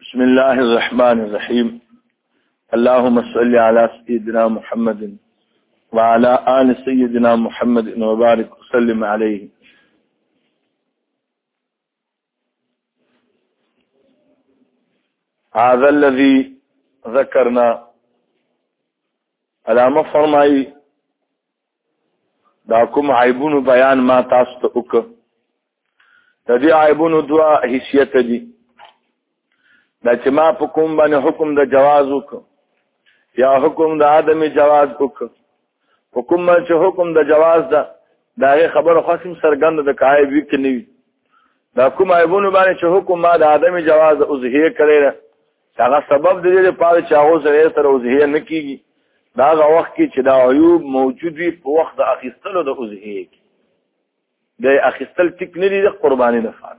بسم الله الرحمن الرحيم اللهم صل على سيدنا محمد وعلى آل سيدنا محمد وبارك وسلم عليه هذا الذي ذكرنا على ما فرمي دا کوم عیبونو بیان ما تاسو ته وک د دې عیبونو دوا حیثیت دي دا چې ما په کوم باندې حکم د جواز وک یا حکم د عدم جواز وک حکم چې حکم د جواز ده دا خبره خاصم سرګند د کای وی کې نیوي دا کوم ایبونو باندې چې حکم ما د عدم جواز او زهیر کړی هغه سبب د دې لپاره چې هغه سره سره وزهیه نه کیږي دا هغه وخت کې چې دا عیوب موجود وي په وخت د اخیستلو د وزهیه کې د اخیستل ټیک نه دی د قرباني نه فار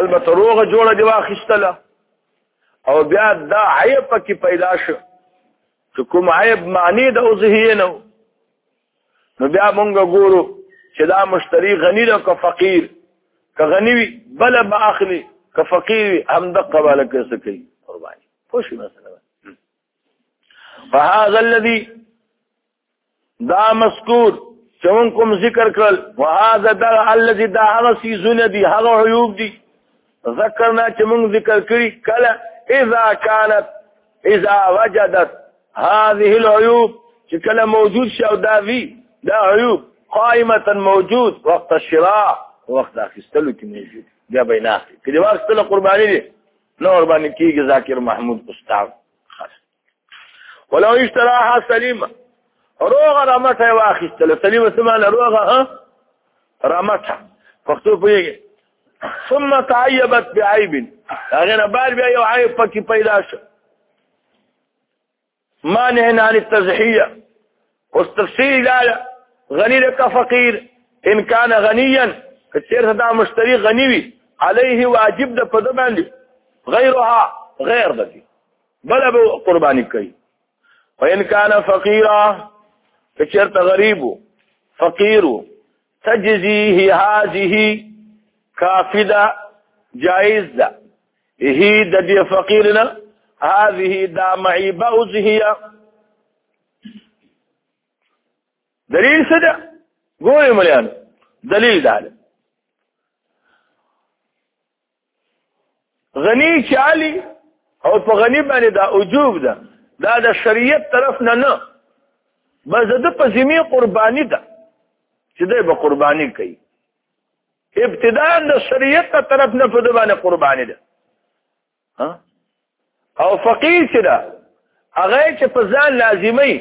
البته روغه جوړه دی واخیستله او بیا دا عیب پکې پیدا شو چې کوم عیب معنی د وزهیه نه نو بیا مونږ ګورو چې دا مشتری غنی ده که فقیر که غنی وي بل به اخلي که فقیر وي هم د قباله کې څه کوي قرباني خو شي مثلا فهذا الذي دا مذکور چون کوم ذکر کړل وهذا دا الذي دا هغه سيزونه دي هغه عيوب دي ذکرنا چې موږ ذکر کړی کله اذا كانت اذا وجدت هذه العيوب چې کله موجود شي او دا وی دا عيوب قائمه موجود وقت الشراء وقت اخستلو کې موجود بیا به نه اخلي کله واستله قرباني دي نو قرباني کیږي ذاکر محمود استاد ولو اشتراها سليمه روغه رمټه واخیستل سليمه سمانه روغه ها رمټه پښتو پوهیږي ثم تعيبت بعيب هغه نه بار بیا یو عیب پکې پیدا شو ما نهنا عن التزحيه اوس تفصیل دا غنی لك فقير ان كان غنيا کثیر دا مشتری غنی وي عليه واجب د په باندې غیرها غیر دي بل به قرباني کوي وان کان فقیرا کچرت غریب فقیر تجزیه هذه کافدا جائز ده هی د دې فقیرنا هذه دا معيبه اوسهيا دلیل څه ده ګورې مليان دلیل ده غنی چې علی او په غنی باندې دا وجوب ده دا د شریعت طرف نه نه بس د په ذمه قرباني ده چې دوی به قرباني کوي ابتداء د شریعت طرف نه په دبانې قرباني ده ها او فقیر چې دا هغه چې په ځان لازمي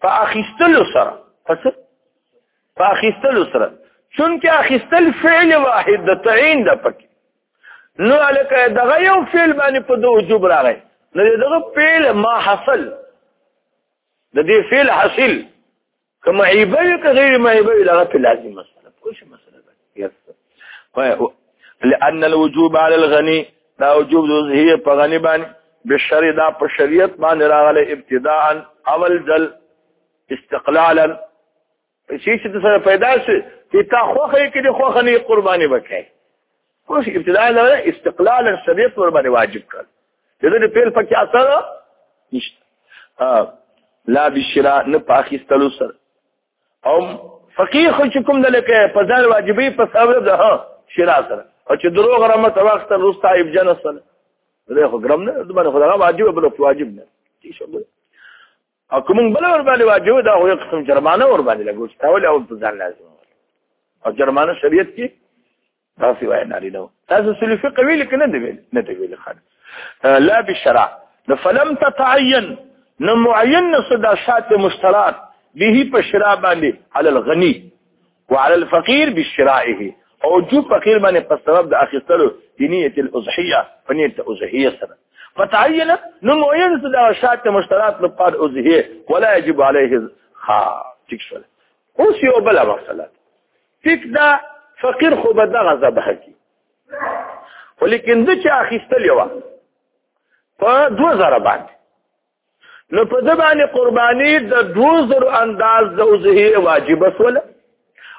په اخیستلو سره پس په اخیستلو سره چونکه اخیستل فعل واحد د تعین د پکې نو الکه دغه یو فعل باندې په دوه وجوب راغی نو دغه فعل ما حصل د دې فعل حاصل که معیبه وي که غیر معیبه وي دغه لازم مسله کوم شي مسله ده لأن الوجوب على الغني دا وجوب د هي په غني باندې بشری دا په شریعت باندې راغله ابتداء اول ځل استقلالا شي چې سره پیدا شي چې تا خوخه کې د خوخه نه قرباني وکړي اوس ابتداء له استقلال شریعت ور باندې واجب کړ دغه پیل پکې اثر نشته لا بشرا نه پاکستانو سره او فقيه خو چې کوم دلته په ځای واجبې په صبر ده ها شرا سره او چې دروغ رمه ته وخت روس طيب جن سره دا خو ګرام نه د باندې خدای واجب بل واجب نه چې شبه او کوم بل ور باندې واجب دا هو قسم جرمانه ور باندې لګوي تاول او ځان لازم او جرمانه شریعت کې تاسو وای ناری نو تاسو سلی فقه ویل کنه نه ویل نه دی ویل خان لا بشرع فلم تتعين نو معين صدا شات مشترات به په شرا باندې على الغني وعلى الفقير بشرائه او جو فقير باندې په سبب د اخیستلو دینیه الاضحيه فنیت اضحيه سره فتعين نو معين صدا شات مشترات په پاد اضحيه ولا يجب عليه خا ټیک شول اوس یو بل مسله ټیک دا فقیر خو به دغه ذبح کی ولیکن د چا اخیستل یو په 2000 باندې نو په د باندې قرباني د 2000 انداز د وزهیه واجب سول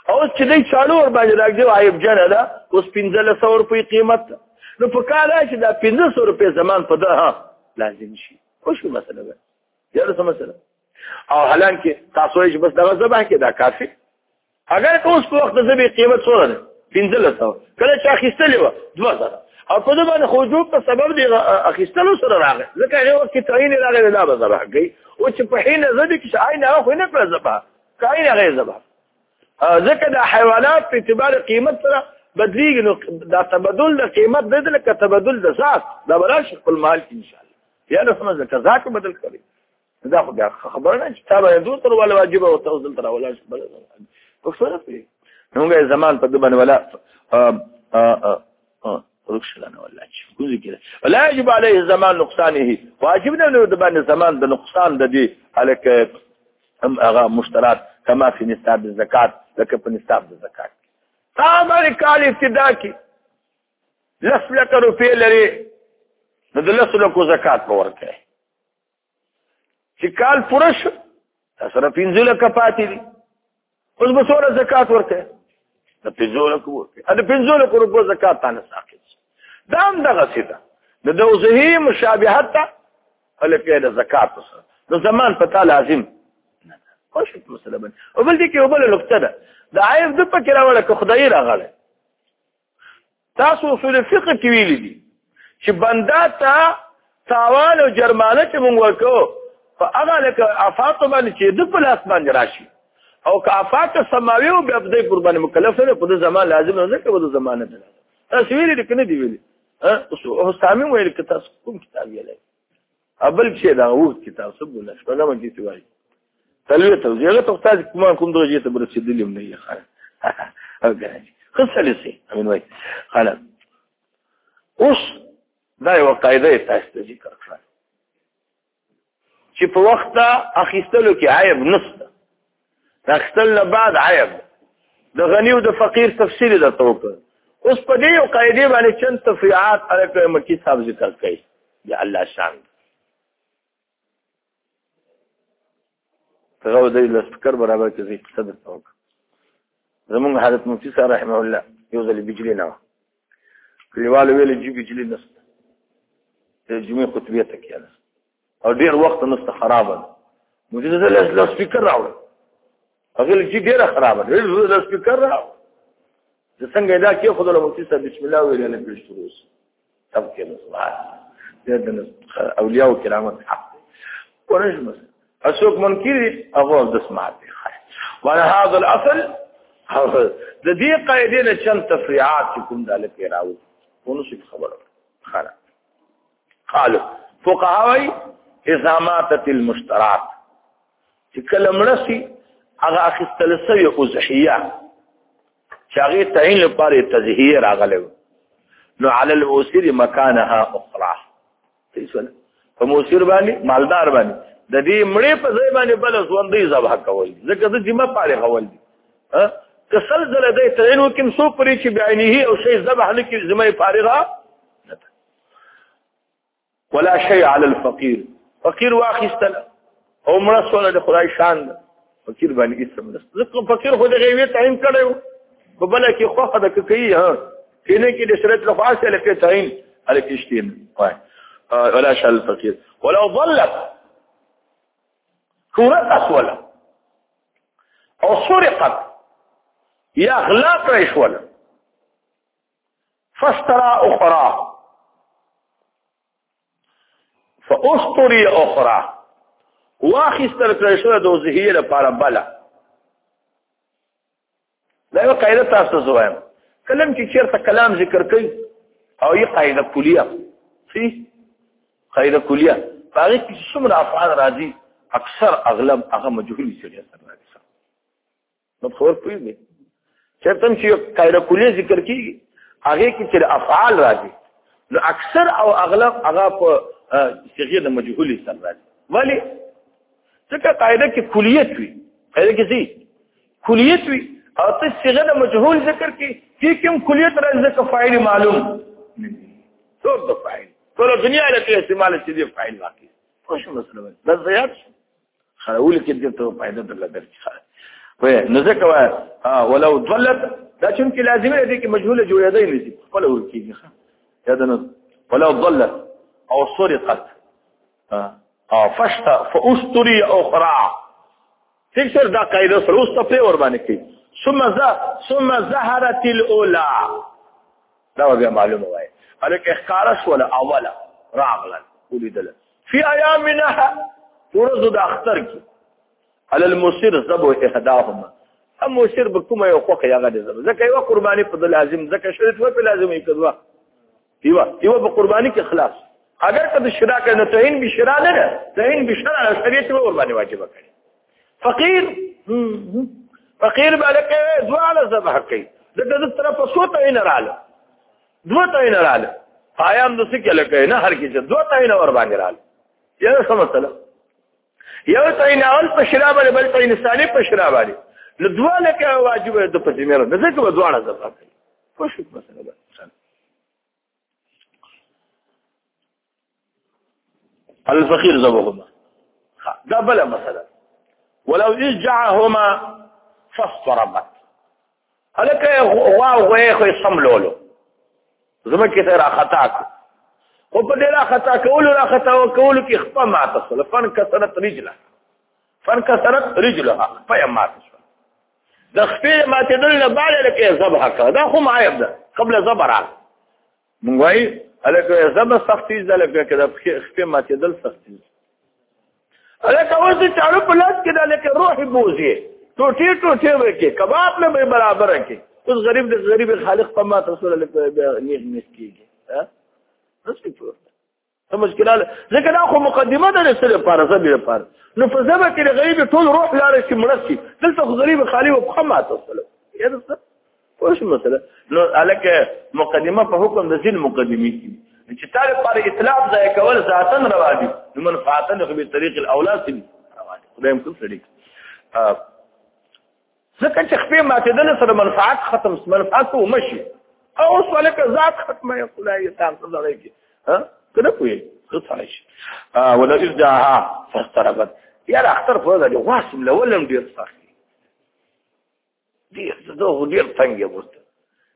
او چې دې چالو ور باندې راګي عیب جنه ده اوس 1500 روپۍ قیمت نو په کار چې دا 1500 روپۍ زمان په ده لازم شي خو شو مسله ده یاره سم مسله او حالانکه تاسو یې بس دغه زبح کې دا کافي اگر که اوس په وخت د زبې قیمت څومره ده پنځلس سوه کله چې اخیستلې وه دوه زره او په دې باندې خروجو په سبب دی اخیستلو سره راغی ځکه هغه وخت کې تعین راغی دا به ذبح کوي او چې په حین زده کې عین هغه خو نه پر ذبح کاین هغه ذبح ځکه د حیوانات په اعتبار قیمت سره بدلیږي نو دا تبدل د قیمت د دې لکه تبدل د ذات دا براش خپل مال کې ان شاء الله یا نو سمجه کزاک بدل کړي دا خو بیا خبره نه چې تا باندې دوه تر ولا واجب او ته ځل تر ولا بل پښتو نه پی نوګه زمان په دبن ولا رخصلانه ولا چې کوم ذکر ولا يجب عليه زمان نقصانه واجب نه نو د باندې زمان د نقصان د دې الک هم هغه مشترات کما فی نصاب الزکات لکه په نصاب د زکات تا باندې کال ابتدا کې لس لک روپې لري نو د لس لکو زکات ورکړي چې کال پوره شو سره پنځه لکه پاتې دي اوس به څوره زکات ورکړي د پنځه لکه ورکړي د پنځه لکه روپو زکات تانه ساقط دا هم دغه سیده د دوزهی مشابهت ته هله کې د زکات سره د زمان په تعالی لازم خوش مسله باندې او بل دې کې وبله نقطه ده د عیب د پکې راوړه که خدای راغله تاسو اصول فقه کې ویل دي چې بندا ته تاوان او جرمانه چې مونږ ورکو په هغه لکه افات باندې چې د پلاس باندې راشي او که افات سماوي او بیا د قربان مکلف نه په زمان لازم نه کې په زمانه ده تاسو ویل دي کنه دی ویل ها اوس سامي ویل کې تاسو کوم کتاب یې لای ابل چې دا وخت کې تاسو بوله شو دا مګي سی وایي تلوي ته زیاده ته تاسو کوم کوم درجه ته برسېدلی نه یې خاله او ګرځي خصله سي امين وایي خاله اوس دا یو قاعده تاسو ته ذکر کړم چې په وخت اخیستلو کې عیب نشته اختل نه بعد عیب د غنی او د فقیر تفصیل درته وکړ اوس په دې یو قاعده باندې چند تفریعات الکه مکی صاحب ذکر کړي یا الله شان غو دې لسکر برابر کې زی قصد توک زمونږ حضرت مفتی صاحب رحمه الله یو ځل بجلی نه کلیوال ویل جی بجلی نست د جمعې خطبه ته کېنه او ډیر وخت نست خراب ده موږ دې له لاس سپیکر راوړ هغه لږی ډیر خراب ده له لاس سپیکر راوړ د څنګه دا کې خدای له مفتی صاحب بسم الله ویل نه پیش شروع تب کې نو سبحان دې اولیاء کرام حق ورنج مس اسوک منکر هغه د سماعت دی وانا هذا الاصل د دې قاعده نه چن تفریعات کوم دالکه راو ونو څه خبره خلاص قالو فقهاوی اذا ماتت المشترات چې کله مړسي هغه اخستل سوی اضحیه چې هغه تعین لپاره تزهیه راغلی نو علی الوسیر مکانها اخرى تیسونه په موسیر باندې مالدار باندې د دې مړې په ځای باندې بل ژوندې ذبح کول ځکه د جمعه پاره کول دي ها کسل زله دې تعین وکم سو پرې چې بعینه او شی ذبح نه کې ذمہ فارغه ولا شيء على الفقير فقير واخستل او مړه سره د خدای شان ده فقير باندې اسم ده ځکه فقير خو د غیوی تعین کړو په بل کې خو خدای کوي ها کینه کې د شرط له خاصه لکه تعین على کشتین وای ولا شيء على الفقير ولو ظلت كرة اسوله او سرقت یا غلا کړی شول فاشترى اخرى فاشتري اخرى واخستر کړی شو د وزهیه لپاره بلا دا یو قاعده تاسو زوایم کلم چې چیرته کلام ذکر کوي او یې قاعده کلیه سی قاعده کلیه هغه کې څومره افعال راځي اکثر اغلب هغه مجهول شي سره نو خور پوهیږي چرته چې قاعده کلی ذکر کیږي هغه کې چې افعال راځي نو اکثر او اغلب هغه په صيغه د مجهول سره راځي ولی ځکه قاعده کې کلیت وي قاعده کې څه کلیت وي او ته صيغه د مجهول ذکر کې چې کوم کلیت راځي ځکه فاعل معلوم څوک د فاعل ټول دنیا له استعمال چې دی فاعل واقع خوش مسلمان بس زیات شو خړول کې دې ته فائدہ درل درکې خړه وې نو ځکه وای ولو ضلت دا چې کې لازمه دي کې مجهوله جوړېدای نه دي خپل ور کېږي دا د نو ولو ضلت او سرقت او فشت فاستری او خرع فکر دا قاعده سره اوس ته ور باندې کې ثم ذا ثم ظهرت الاولى دا بیا معلومه وای الک اخکارس ولا اوله راغلن ولیدل فی ایامنا ورځو د اختر کې عل المسر ذبو احداهما هم مسر به کومه یو خوخه یغه د ذبو ځکه یو قربانی په لازم ځکه شرط و په لازم یې کړو یو یو په قربانی کې خلاص اگر کله شرا کنه توهین به شرا نه ده توهین به شرع شریعت به قربانی واجب کړي فقير فقير بالك دواله ذبح کوي دغه د طرف څو ته نه رااله دوه ته نه رااله قیام د څه کله کوي نه هر کې چې دوه ته نه ور باندې رااله یو څه مسله یو ته نه اول په شراب باندې بل ته انساني په شراب باندې نو دوه لکه واجب د په ذمه ده ځکه به دواړه ذبح کوي خوش مسله ده الفقير زوجهما ده بلا مثلا ولو اجعهما فاضطربت هلك غوا غوا خو سملولو زمکه ته را خطا کو خو په دې را خطا کول را خطا کول کې خپه ماته سره فن کثرت رجله فن کثرت رجلها خپه ماته سره د خپې ماته دل نه باندې لکه ذبح کړه دا خو معیب ده قبل ذبح مونږ وایي الکه زما سختي زلکه کده خپل ماته دل سختي الکه اوس د چارو په لاس کې د الکه روح بوزي ټوټي ټوټي ورکه کباب نه به برابر کې اوس غریب د غریب خالق په ما تاسو له نیغ نس کیږي ها نس کې ته مشکل نه ځکه دا خو مقدمه ده سره لپاره زه به لپاره نو په زبه کې غریب ټول روح لار شي مرسي دلته خو غریب خالی او خما تصل یا څه پوښ مثلا نو الکه مقدمه په حکم د ځین مقدمي چې تاره پر اطلاع ځای کول ذاتن روا دي نو من فاتن خو به طریق الاولاد دي روا دي خدای هم کوم سړي ځکه چې خپې ماتېدل سره منفعت ختم منفعت ومشي او سوالک ذات ختمه یې خدای یې تاسو زړه کې ها کنه کوی څه څه شي ولا اذ جاءها فاستربت یا اختر په دې واسم لولم ډیر سخت ډیر زه ډیر څنګه ورته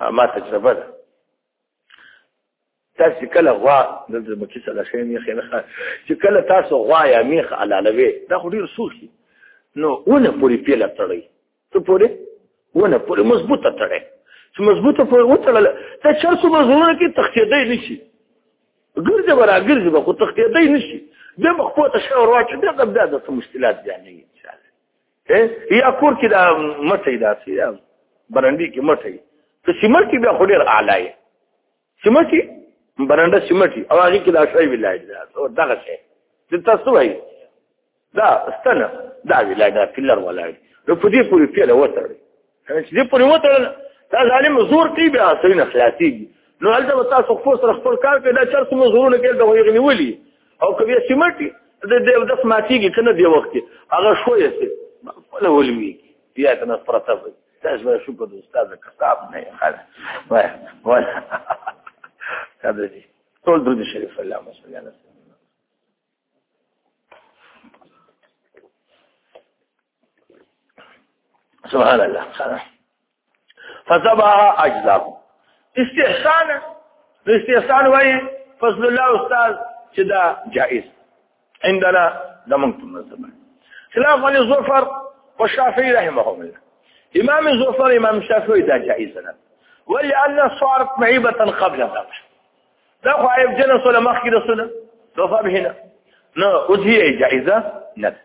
ما تجربه ده تاسو کله غوا دلته مکه سره شي میخه نه ښه چې کله تاسو غوا یا میخه علالوي دا خو ډیر سوخي نو ونه پوری پیله تړي ته پوری ونه پوری مضبوطه تړي چې مضبوطه پوری وتړل ته چرته مزونه کې تختیدای نشي ګرځه برا ګرځه به خو تختیدای نشي د مخ په تشه ورواچ دغه د مشکلات ځانې یا کور کې دا مټي داسې یا برندې کې مټي ته سیمټي بیا خو ډېر اعلی یې سیمټي برنده سیمټي او هغه کې دا شی ویلای دا او دغه شی چې تاسو وایي دا ستنه دا ویلای دا فلر ولای نو په دې پوری پیله وتړي دې پورې وتړل دا ظالم زور کوي بیا سړی نه خلاصېږي نو هلته به تاسو خپل سره خپل کار کوي دا چر څومره زورونه کوي د هغې نیولي او که بیا سیمټي د دې داس ماتېږي که نه دې وخت کې هغه شوی سي خپله ولوېږي بیا ته نه پرته وي تاسو به شکر د استاد کتاب نه خاله وای وای قدر دي ټول درود شریف الله مسلمان سبحان الله فسبها اجزاب استحسان استحسان وای فضل الله استاد چې دا جائز عندنا زمونږ په مذهب خلاف علی ظفر او شافعی رحمهم الله امام ظفر امام شافعی دا جائز نه ولأن صارت معيبة قبل ذبح دا خو عيب جنس ولا مخکې رسول ظفر هنا نه او دې جائزه نه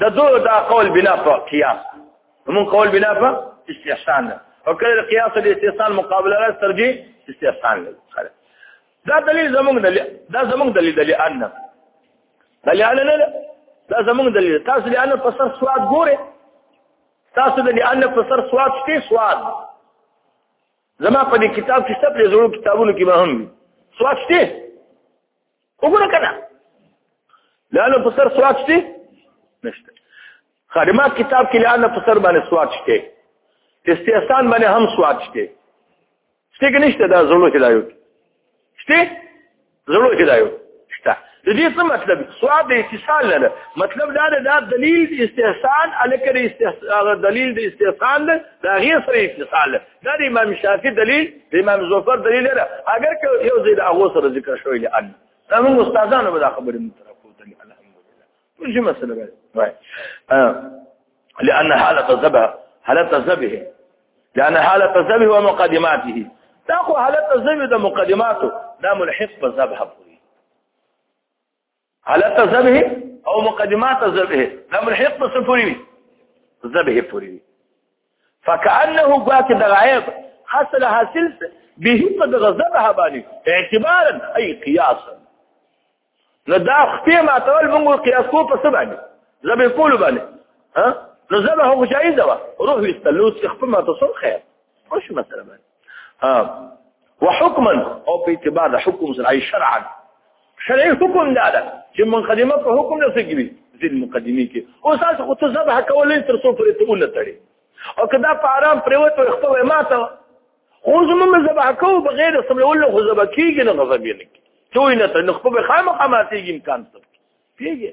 د دوه دا قول بنا په قیاس ومن قول بنا په استحسان ده وکړه قیاس د استحسان مقابله را ترجیح استحسان ده دا دلیل زمونږ دلیل دا زمونږ دلیل دلیل ان دلیل ان نه دا زمونږ دلیل تاسو لانه په سر سواد ګوره تاسو د لانه په سر سواد شته سواد زما په دې کتاب کې څه په زړو کتابونو کې به هم سواد شته وګوره کنه لاله په سر سواد شته نشته خادمات کتاب کې لاله په سر باندې سواد شته استحسان باندې هم سواد شته شته کې نشته دا زړو هدايو شته زړو هدايو شته د دې څه مطلب سواد د اتصال نه مطلب دا دا دلیل د استحسان الکه د استحسان دلیل د استحسان دا غیر سره اتصال دا د امام شافعي دلیل د امام زوفر دلیل دی اگر که یو ځای د هغه سره ذکر شوی دی ان زموږ استادانو به دا خبرې متره کوتلې الحمدلله ټول شي مسله وای لأن حالة زبه حالة زبه لأن حالة زبه ومقدماته دا خو حالة زبه د مقدماتو دا ملحق په زبه پوری حالت ذبح او مقدمات ذبح دا ملحق په سفوري وي ذبح پوري وي فكانه قات دغايب حصل حاصل به په دغه ذبح باندې اعتبارا اي قياسا نو دا خپې ما تول موږ قياس کو په سبا باندې ذبح کول باندې ها نو ذبح هو جایز ده روح استلوس خپل ما تصور خیر خوش مثلا باندې ها وحکما او په اعتبار د حکم سره ای شرعا شرعي حکم دا ده چې منقدمه په حکم نه سګوي ځین مقدمي کې او تاسو خو ته ذبح کولې تر څو پرې ته ونه تړي او کدا په آرام پریوت او خپل ما ته خو زموږ ذبح کو بغیر سم له له ذبح کیږي نه غضب یې نه کوي ته نه ته خپل خامخا ماتېږي امکان څه پیږي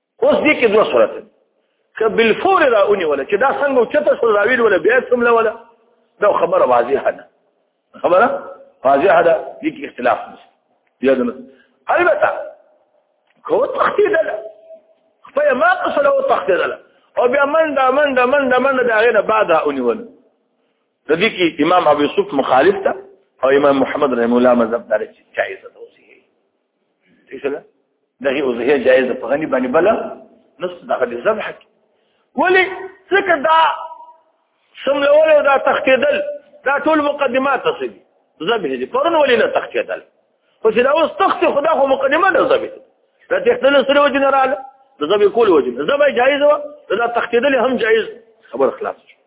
اوس دې کې دوه صورت ک بالفور راونی ولا چې دا څنګه چته سره راویل ولا بیا څومره ولا دا خبره واضحه ده خبره واضحه ده دې کې اختلاف نشته یادونه البته کو تخدید ده خپل ما قصله او تخدید ده او بیا من دا من دا من دا من دا غیر بعد راونی ولا د دې کې امام ابو یوسف مخالف ده او امام محمد رحم الله مذهب دار چې جایز ده دا هي وزهي جائز په غني باندې بل نص دغه د ذبح ولي څکه دا شملول او دا تختیدل دا ټول مقدمات څه دي ذبح دي پرون ولي نه تختیدل خو چې دا اوس تخت خدا خو مقدمه ده ذبح دا تختیدل سره وجه نه رااله د ذبح کول وجه ذبح جائز و دا تختیدل هم جائز خبر خلاص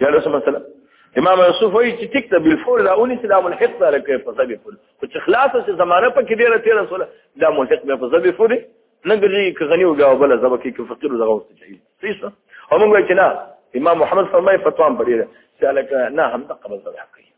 جلسه مثلا امام یوسف وایي چې ټیک ته بالفور دا اونې چې دا ملحق ده لکه په ځبې پورې خو چې خلاص چې زمانه په کې ډېره تېره سوله دا ملحق به په ځبې پورې نه ګرځي که غني وګا او بل ځبه کې که فقیر دغه وسته چي صحیح څه او موږ چې نه امام محمد فرمایي فتوا په ډېره چې لکه نه هم د قبل ځبه کوي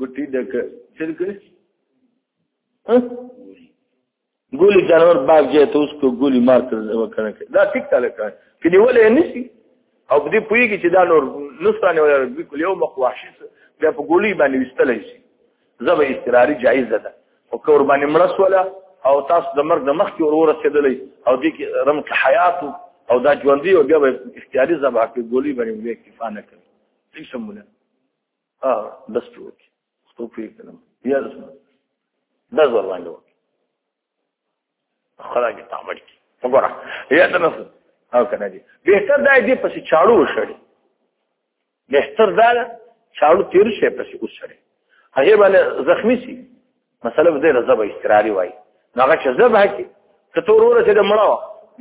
ګټي د څه کړی ګولي جانور باغ جې ته اوس کو ګولي مار تر وکړه دا ټیک تاله کړ کله ولې نسی او دې پویږي چې دا نور نسرانه ولا بالکل یو مخ وحشي بیا په ګولي باندې وستلای شي زبې استراری جایز ده او کور باندې مړس ولا او تاسو د مرګ د مخ کې ورور رسیدلې او دې کې رم کې حیات او دا ژوندۍ او بیا به اختیاري زبا کې ګولي باندې وې اکتفا نه کوي څه سمونه ها بس وکړي خو په کلم بیا رسم دا زور باندې وکړي خدای دې تعامل کړي وګوره یا ته نو او کنه دي بهتر دا دې پسې چاړو وشړي بهتر دا چاړو تیر شي پسې وشړي هغه باندې زخمی شي مسله به دې زبه استقراری وای نو هغه چې زبه کی ته تور ورسې د مړو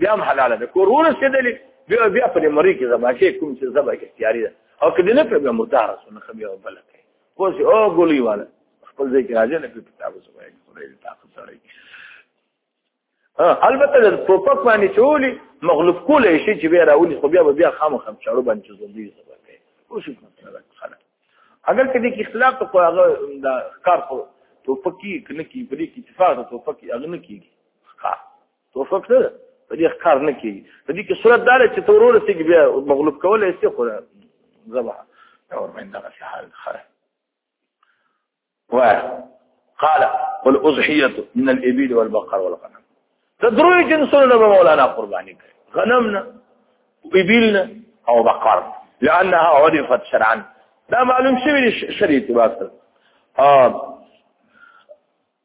بیا هم حلاله ده کور ورسې دلی بیا بیا په مری کې زبه کې کوم چې زبه کې اختیاري ده او کله نه په مردار سونه خبي او بل کوي خو سي او ګولي والا خپل ځای کې راځي نه په تاسو باندې خدای دې طاقت سره البته د ټوپک باندې چولی مغلوب کول شي چې بیا راولي خو بیا بیا خامو خام چارو باندې چې زندګي سبا کوي او شي خلک اگر کدي کې اختلاف ته هغه د کار خو ټوپکی کنه کې په دې کې اتفاق ټوپکی هغه نه کیږي ښه ټوپک نه په دې کار نه کیږي په دې کې صورت دار چې تورور سي بیا مغلوب کول شي خو زبا اور مې دا حال خره قال والأضحية من الإبل والبقر والغنم تدري جنسنا بمولانا قربانك غنمنا وإبلنا أو بقر لأنها عرفت شرعا لا معلوم شوی شریعت باسر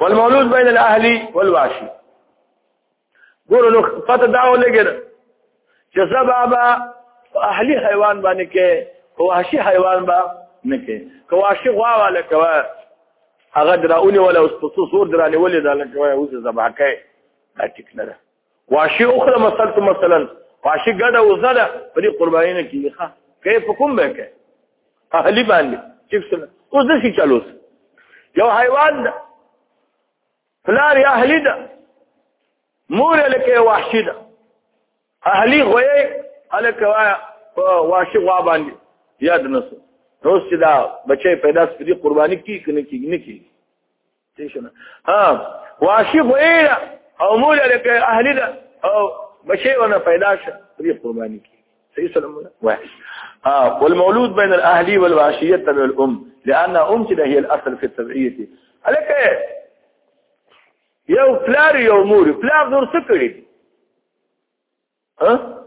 والمولود بين الاهلي والواشي ګورو نو پته دا ولګر چې زبابا اهلي حیوان باندې کې وحشي حیوان با نه کې کواشي غوا والا کوا هغه دراونی ولا اوس په څو سور درانه ولې دا لکه وای اوس زبا کوي دا ټیک نه ده واشي اخرى مثلا مثلا واشي ګډه وزله په دې قرباني نه کیږي ښه کیف کوم به کوي اهلی باندې ټیک سره اوس د شي چالوس یو حیوان ده فلار یا اهلی ده مور لکه وحشي ده اهلی غوي الکه واشي غوا باندې یاد نسو نو چې دا بچي پیدا سپری قرباني کی کنه کی نه کی تیشنه ها واشي خو ایله او مولا لکه اهلی ده او بشي ونه پیدا شه دې قرباني کی صحیح سلام واحد ها والمولود بين الاهلي والواشيه تبع الام لان ام چې هي الاصل في التبعيه الکه یو پلار یو مور پلار نور څه کړی ها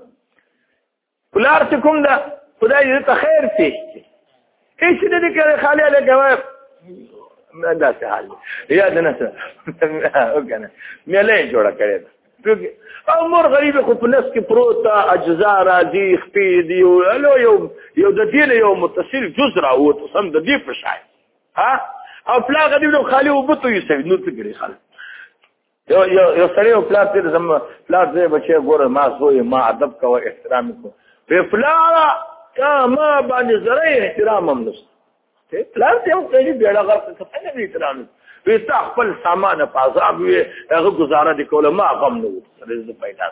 پلار چې کوم ده خدای دې ته خیر شي هیڅ دې دې کړې خاله له کوي دا څه حال یا دې نه څه وګنه مې له جوړه کړې ده او مور غریب خو په نس کې پروت اجزا راځي خپې دی او یو یو د دې له یو متصل جز راوته سم د دې په شای ها او پلا غریب خالی وبته یې سوي نو څه ګری خاله یو یو یو سړی او پلار ته زم پلار دې بچي ګوره ما زوی ما ادب کو احترام کو په پلار کا ما باندې زره احترام هم نشته ته پلار ته هم کوي بیړه غلط څه څنګه احترام وي تا خپل سامان په عذاب وي هغه گزاره دي کوله ما غم نه وو رزق پیدا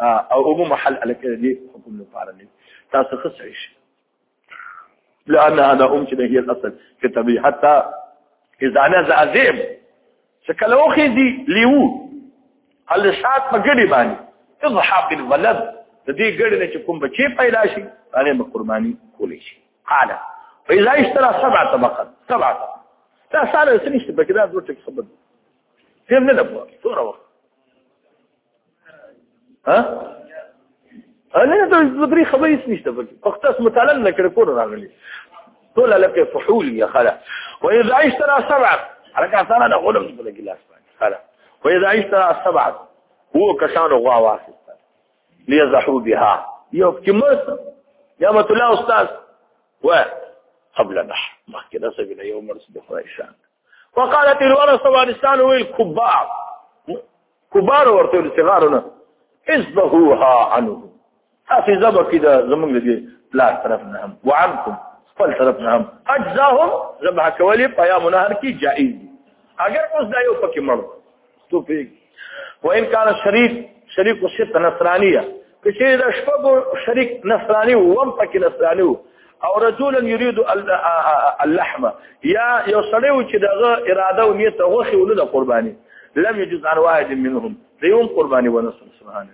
او ابو محل الک دې حکم لپاره نه تاسو ښه صحیح شي لان هذا ام چې هي الاصل كتبي حتى اذا نزع ذئب شکل اوخي دي لیو هل شات په ګډي باندې اضحى بالولد د دې ګډي نه چې کوم بچي پیدا شي هغه به قرباني کولی شي قال فاذا اشترى سبع طبقات سبع تا سره سنشت بکدا دوه ټک خبر فهم نه لبو سوره وخت ها انا ته د دې خبرې هیڅ نشته پکې فقط اس مطالعه نه کړ کور راغلی ټول لکه فحول یا خلا و اذا عشت را سبع حرکه سره د غلم په ګلاس باندې خلا و اذا عشت را سبع هو کسان غوا واسطه ليزحوا بها یو کې مس یا مت الله استاد و قبل نحر مخکې د سبیل یو مرسته خدای شان وقالت الورثه وارثان ويل كبار کبار ورته ویل صغارو نه اذبحوها عنه تاسو زبر کې دا زمونږ دې پلار طرف نه هم وعنکم خپل طرف نه هم اجزاهم زبح کولې پیا منهر کې جائز دي اگر اوس دا یو پکې مړ تو پیګ وان کان شریف شریف الشرك نصرانیه چې د شپږو شریک نصرانی وو هم پکې نصرانی وو او رجلا يريد اللحمه یا یو سړی و چې دغه اراده او نیت غوښي ولود قرباني لم يجوز عن واحد منهم ليوم قرباني ونصر سبحان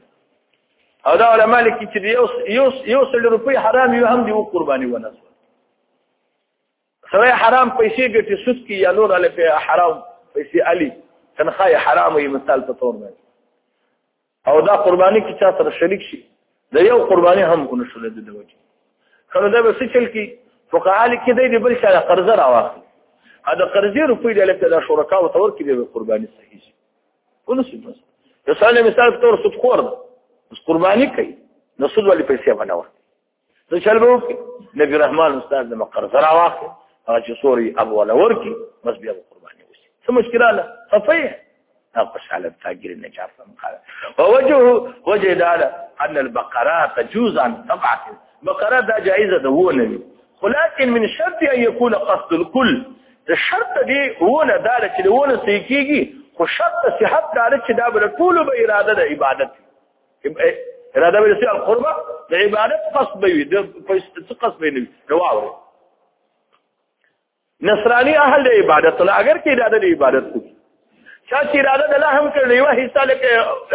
او دا علماء لیکي چې یو یو یو سړی روپی حرام یو هم دی قرباني ونصر سره حرام پیسې ګټي سود کی یا نور علی حرام پیسې علی تنخواه حرام یې مثال په تور باندې او دا قرباني کې چا سره شریک شي دا یو قرباني هم کو نشو لید د وجه کله دا به څه چل کی فقها لیکي دی بل شاله قرض راوخی دا قرضې روپۍ د لکه د شرکا او تور کې دی قرباني صحیح شي کو نشي بس مثال مثال تور سود خور قرباني کوي نو سود ولې پیسې باندې ورته ته چل به وکړي نبی رحمان استاد د مقر سره واخلي هغه چې سوري ابو ولا ورکي بس بیا به قرباني وشي څه مشکله ده صفيه دا خوشاله تاجر النجار سم قال ووجه وجه دا ان البقره تجوز عن سبعه بقره دا جائزه ده هو نبي ولكن من شرط ان يكون قصد الكل د شرط دی ونه دا چې ونه سې کیږي خو شرط صحت دا چې دا بل ټول به اراده د عبادت اراده به سي القربه د عبادت قصد به وي د څه قصد به نه وي نو واوري نصراني اهل د عبادت لا اگر کې اراده د عبادت کوي چا چې اراده د الله هم کړې و حصہ لکه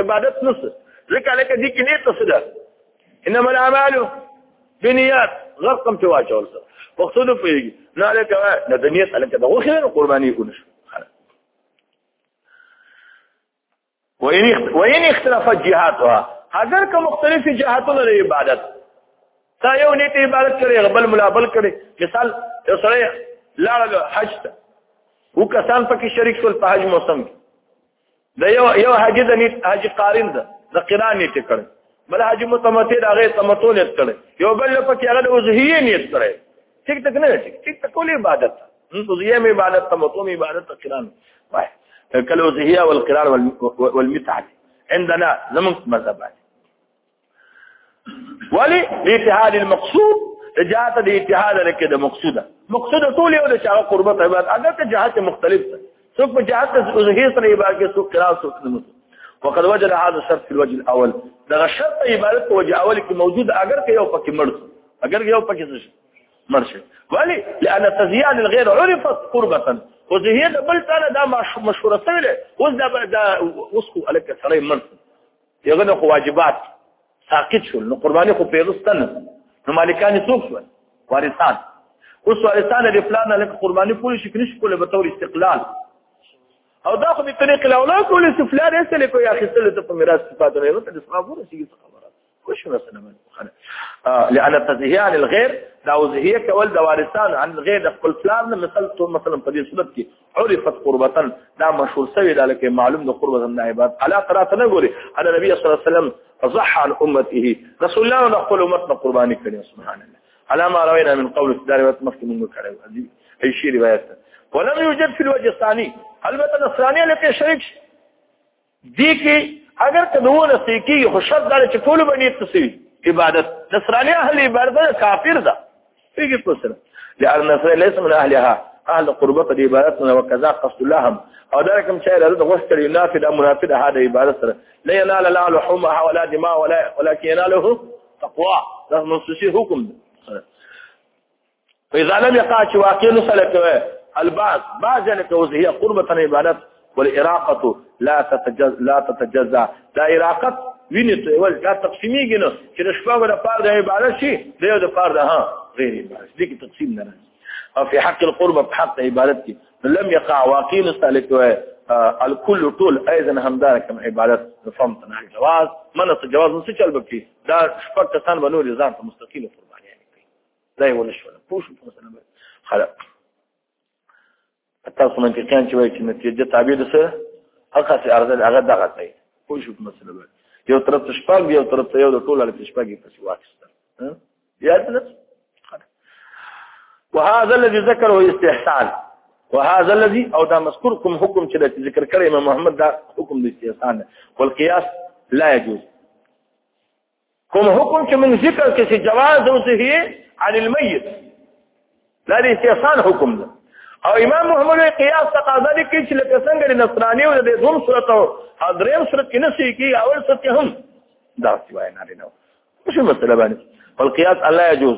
عبادت نس ځکه لکه دې کې نیت څه ده انما الاعمال بنیات غرض کوم چې واچول سره پښتو نه پیږي نه لکه نه د نیت لکه د غوښې قرباني کو نشو وإن اختلفت جهاتها اگر که مختلف جهاتونه لري عبادت تا یو نیت عبادت کړي بل ملا بل کړي مثال یو سره لاړ حج ته و کسان پکې شریک شول په حج موسم کې د یو یو حج د نیت حج قارن ده د قران نیت کړي بل حج متمتع هغه تمتع نیت کړي یو بل پکې هغه د وجهي نیت کړي ټیک ټک نه ټیک ټیک ټک ولې عبادت وزیه مې عبادت ته مطلوب عبادت قران وای کله وزیه او القران والمتعه عندنا زمون مذهب ولي لاتحاد المقصود جهات د اتحاد لکه د مقصوده مقصوده ټول یو د شاو قربت عبادت اگر ته جهات مختلف ده څوک په جهات د وزیه سره عبادت کوي څوک قران څوک نه وقد وجد هذا الشرط في الوجه الاول دا شرط عبادت په وجه اول کې موجود اگر که یو پکې مرسته اگر یو پکې څه مرشه ولی لان تزیع للغیر عرفت قربه او زه یې بل تعالی دا مشوره سویل اوس دا دا اوس خو الک سره من یغه نو واجبات ساقط شول نو قرباني خو پیغستان نو مالکان څوک شول وارثان اوس وارثان د فلان الک قرباني پوری شي کنيش کوله به تور استقلال او دا خو په طریق الاولا کول چې فلان یې سره کوي اخیستل ته په میراث صفات نه وته د اسلام ورسیږي خبره وش مثلا من لأن التزهيه عن الغير دا وزهيه کول د وارثان عن الغير د خپل پلان نه مثال تو مثلا په دې صورت کې عرفت قربتن دا مشهور سوی دا لکه معلوم د قربت نه عبادت علا قرات نه ګوري ان نبی صلی الله علیه وسلم ضحى عن امته رسول الله د خپل امت نه قرباني کړي سبحان الله على ما روينا من قول الدار وتمكن من كلام هذه اي شيء روايات ولم يوجد في الوجه الثاني البته الثانيه لكي شريك دې کې اگر ته دوه لسې کې خو شرط دا چې ټول باندې تسوي عبادت نصراني اهل عبادت کافر ده پیږي پسره لأن نصر ليس من اهلها اهل قربت د عبادت نه وکذا قصد لهم او دا کوم چې لري د غوښتل نافذ منافذ هدا عبادت سره لا ينال لا لحومها ولا دماء ولا ولكن يناله تقوا دا منصوصي حکم ده فاذا لم يقع چې واقع نه سلک البعض بعض یعنی که وزهی قربتن عبادت والاراقه لا تتجزا لا تتجزا دا اراقت ویني ته ول دا تقسیمیږي نو چې د شپږ د پاره د عبادت شي د یو د پاره د ها غیر عبادت دي کې تقسیم نه راځي او په حق القرب په حق عبادت کې لم يقع واقع مستلک وي الكل طول ايضا همدار کوم عبادت فهم تنه جواز منه جواز نو څه چل بکی دا شپږ کسان بنور ځان ته مستقيل فرمایي دا یې ونه شول پوه شو په مسله باندې خلاص تاسو منطقيان چې وایي چې نتیجه تابع ده سره هغه سي ارزه هغه دغه دی پوه شو په مسله باندې یو طرف ته شپږ یو طرف ته یو د ټول اړ شپږ په څیر واخیستل یاد نه وهذا الذي ذكره استحسان وهذا الذي او دا مذکور کوم حکم چې ذکر کړی امام محمد دا حکم د استحسان والقياس لا يجوز کوم حکم چې من ذکر کې چې جواز او صحیح عن المیت دا د استحسان حکم ده او امام محمد قیاس تقاضا دي کې چې لکه څنګه د نصرانی او د دوم صورت او حضرین صورت کې نشي کې اول صورت هم دا سوای نه لري نو څه مطلب باندې فالقياس الله يجوز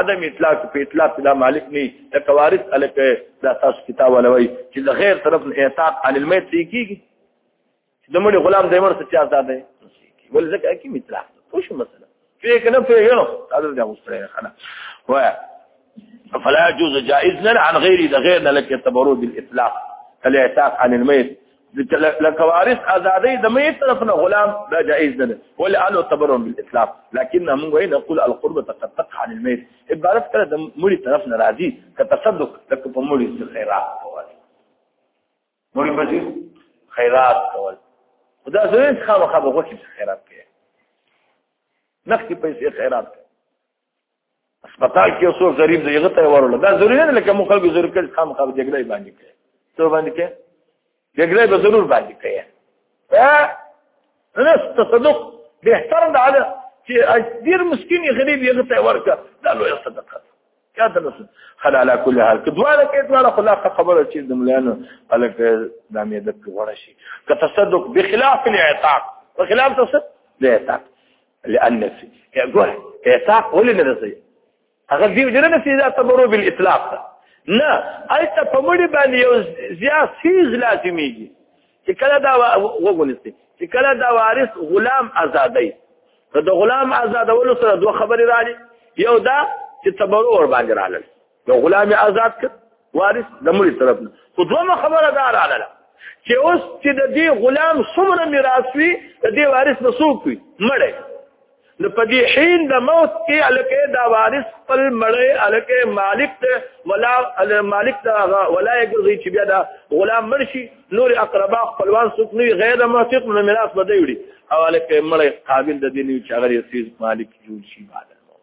عدم اطلاق په اطلاق دا مالک نه د قوارث الک دا تاسو کتاب ولوي چې د غیر طرف اعتاق عن المیت کیږي د مړي غلام د مړ څه چا آزاد دی ول ځکه کی اطلاق خو شو مثلا فيه کنه فيه غیره هذا ده مستريح خلا و فلا يجوز جائز لنا عن غير ده غيرنا لك التبرد بالاطلاق الاعتاق عن الميت لکه وارث ازادي د مې طرف نه غلام دا جائز ده ول ان تبرم بالاسلام لكن هم وين نقول القرب تتقطع عن الميت عبارت کړه د مړي طرف نه راضي ک تصدق لکه په مړي خیرات کول مړي په خیرات کول خدا زوین خامخا به غوښي خیرات کوي نختی پیسې خیرات کوي هسپتال کې اوسو غریب دی هغه ته ورول دا ضروري نه لکه مخ خلکو ضرور کړي خام خام جګړه باندې کوي ته باندې کوي جګړه به ضرور باندې کوي ناس تصدق بيحترم ده على چې ډیر مسكين غریب یې غته ورکا دا لوی صدقه یا د نس خل على كل حال کدواله کې دواله خلاصه خبره چې د ملانو خلک د امیدت کې وړه شي که تصدق بخلاف الاعتاق بخلاف تصدق الاعتاق لأن ګوره اعتاق ولې نه رسي هغه دیو جره نه سیدا تبرو بالاطلاق ده نه البته په مړي باندې یو زیات سیز لازميږي چې کله دا وګونستي چې کله دا وارث غلام آزادای نو د غلام آزادولو سره دوه خبرې راځي یو دا چې تبرو ور باندې رااله نو غلام آزاد کړ وارث د مړي طرف نه خو دومره خبره دا رااله چې اوس چې د دې غلام څومره میراث وي د دې وارث به څوک وي مړی نو په دې حین د موت کې الکه دا وارث خپل مړی الکه مالک ته ولا مالک ته ولا یګرځي چې بیا دا غلام مرشي نور اقربا خپلوان څوک نه غیر موثق نو میراث به دی وړي او الکه مړی قابل د دې نه چې هغه یې مالک جوړ شي بعد الموت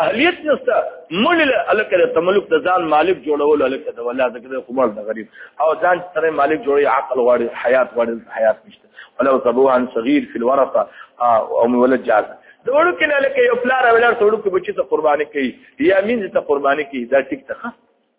اهلیت نشته مولې الکه د تملک د ځان مالک جوړول الکه د ولا د کده خمر د غریب او ځان سره مالک جوړي عقل غواړي حیات غواړي حیات نشته ولو تبو عن صغير في الورثه او مولد جاز د وړو کې نه لکه یو پلار ولر ته وړو کې بچی ته قرباني کوي یا مين ته قرباني کوي دا ټیک ته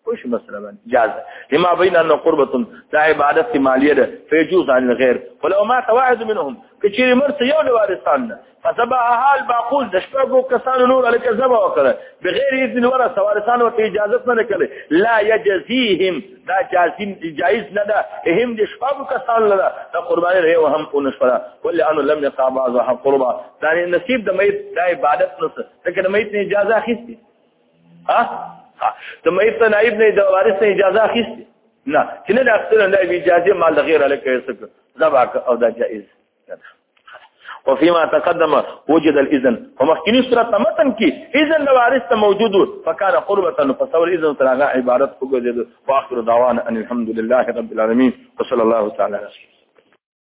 خوش مسله باندې جاز لما بين ان قربه دا عبادت مالیه ده فيجوز عن الغير ولو ما تواعد منهم کچيري مرته یو د وارثان نه فسبا حال باقول د شپږو کسانو نور الک زبا وکړه بغیر اذن ورا سوارثان ورته اجازه نه کړي لا يجزيهم دا جازم جائز نه ده هم د شپږو کسانو نه دا قرباني رې وهم اون شپه ول ان لم يقع بعض قربا دا نصیب د میت د عبادت نو څه د میت نه اجازه اخیستي ها ها ته مې ابتدا نائب نه د وارث نه اجازه اخیسته نه چې نه اخیستل نه به اجازه مال د غیر له کوي څه زباک او دا جائز وفيما تقدم وجد الاذن ومخکنی صورت متن کې اذن د وارث ته موجود فكان قربه فصور اذن ترغه عبارت وګرځید واخر دعوانا ان الحمد لله رب العالمين وصلى الله تعالى عليه